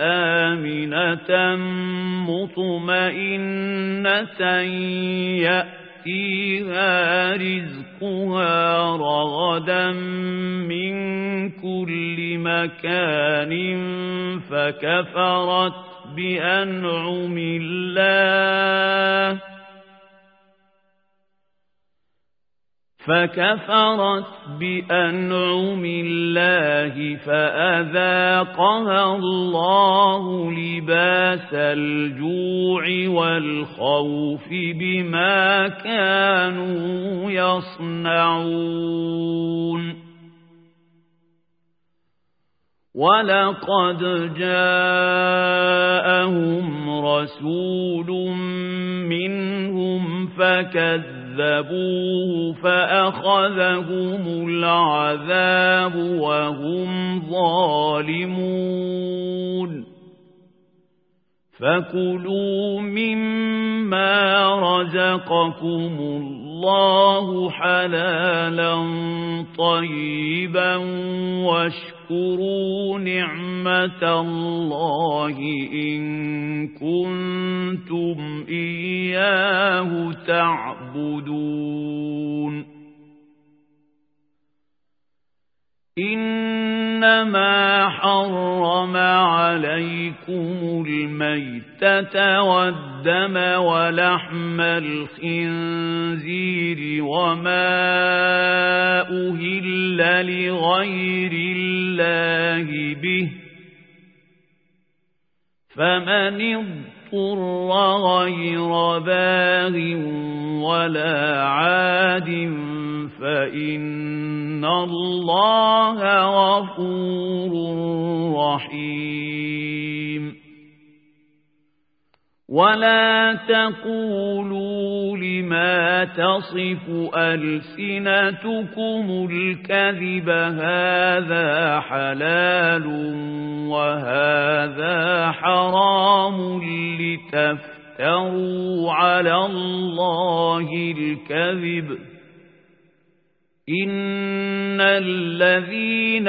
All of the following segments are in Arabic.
آمنة مطمئنة يأتيها رزقها رغدا من كل مكان فكفرت بأنعم الله فكفرت بأنعم الله فأذاقها الله لباس الجوع والخوف بما كانوا يصنعون. ولقد جاءهم رسول منهم فكذبوا كذبوه فأخذهم العذاب وهم ظالمون فكلوا مما رزقكم الله حلالا طيبا واشكروا نعمة الله إن كنتم إياه تعبدون. إنما حرم عليكم الميتة والدم ولحم الخنزير وما أهل لغير الله به فمن اضطر غير باغ ولا عاد فإن الله غفور رحيم. ولا تقولوا لما تصف ألسنتكم الكذب هذا حلال وهذا حرام لتفتروا على الله الكذب إن الذين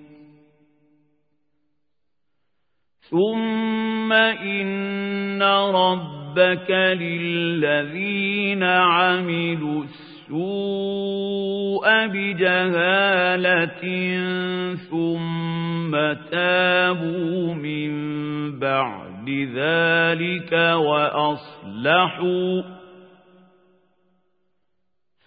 ثم إن ربك للذين عملوا السوء بجهالة ثم تابوا من بعد ذلك وأصلحوا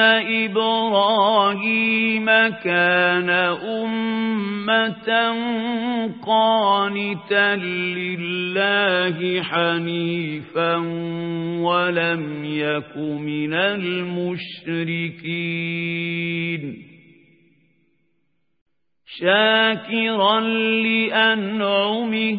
إبراهيم كان أمة قانتا لله حنيفا ولم يك من المشركين. شاكرا لأنعمه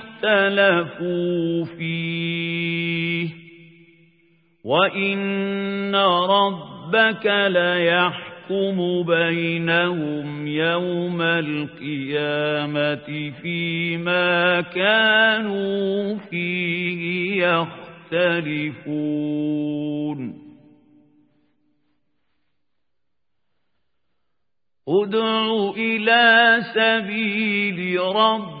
اختلفوا فيه. وإن ربك ليحكم بينهم يوم القيامة فيما كانوا فيه يختلفون. ادع إلى سبيل ربك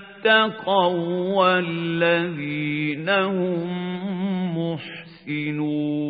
اتقوا والذين هم محسنون.